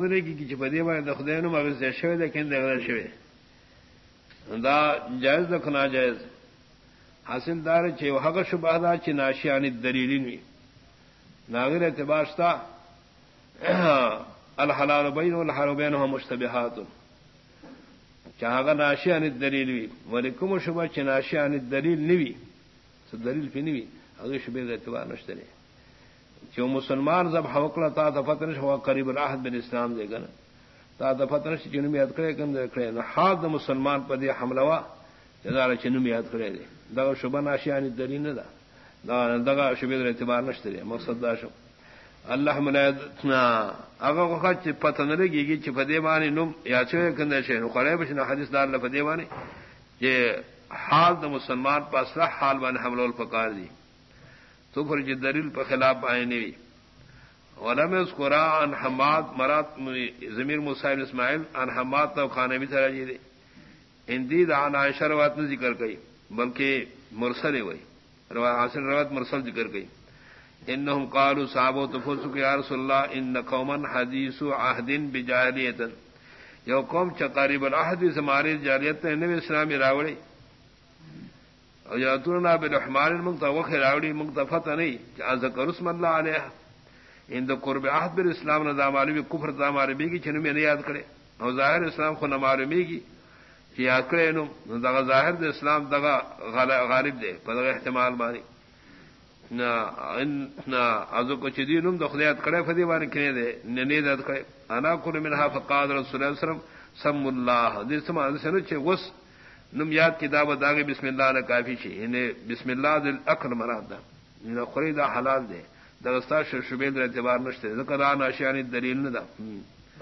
کی پدی نو شوی شوی. دا جائز حاصل دار چھ حق شبہ دا چھ ناشی عن الدلیل نی اعتبار الحلال بین والحرام بینہما مشتبہات. ناشی عن الدلیل وی. ولکم شبہ چھ ناشی عن الدلیل نوی دلیل پی نوی. اگر شبہ اعتبار نشترے. جو مسلمان جب حوکلا تا دفتن ہوا قریب راحت بن اسلام دے گا تا دفتن چنو میں ادکڑے کم دکڑے نہ ہاتھ مسلمان پر دے حملوا جدار چنو میں ادکڑے دے۔ دگا شبہ ناشیانی دری نہ دا دگا شبید اعتبار نشتے مقصد دا شو۔ اللہ ملائدنا اگا کو خچ پتہ نہ لگی گی چ پدے مانی نم یا چے کندے شے۔ نو کھڑے بچ حدیث دار نہ پدے یہ حال دا مسلمان پاس حال بن حمل الفقار دی۔ تو پھر جی دلیل پر خلاف آئے نہیں۔ علم اس قرآن حماد مرات ضمیر مسائل اسماعیل، ان حماد تو خانے بھی طرح جی دے۔ ہندی دان عائشہ روات نے ذکر گئی بلکہ مرسل وہی۔ حاصل روات مرسل ذکر گئی ان قالوا صحابو تفسق یا رسول اللہ، ان قومن حدیث عہدن بجاہلیت۔ یو قوم چقریب العہد ہمارے جاریت نے اسلامی راوڑی اور یا ترنا بالحمار منگتا وخ راوڑی منگتا فتح نہیں کہ ذکر اسم اللہ علیہ۔ ان دو قرب عہد بر اسلام نہ داماری بھی کفر داماری کی چھن میں نہیں یاد کرے۔ اور ظاہر اسلام کو نمارمی کی کہ یاد کرے نو دغا ظاہر دے اسلام دغا غالب دے پدغ احتمال مانی۔ نہ ازو کو چدی نم دخلیات کرے، فدی وانی کنے دے ننی داد کرے۔ انا کل منها فقاد رسول اللہ صلی اللہ علیہ وسلم، سم اللہ دے سما دے سنچ وس نم یاد کتاب داغے بسم اللہ نے کافی شی انہیں یعنی بسم اللہ دل اخر مراد دا۔ یعنی خریدا حلال دے۔ درستہ شبید اعتبار نشتے، ذکر آن اشیانی دلیل دا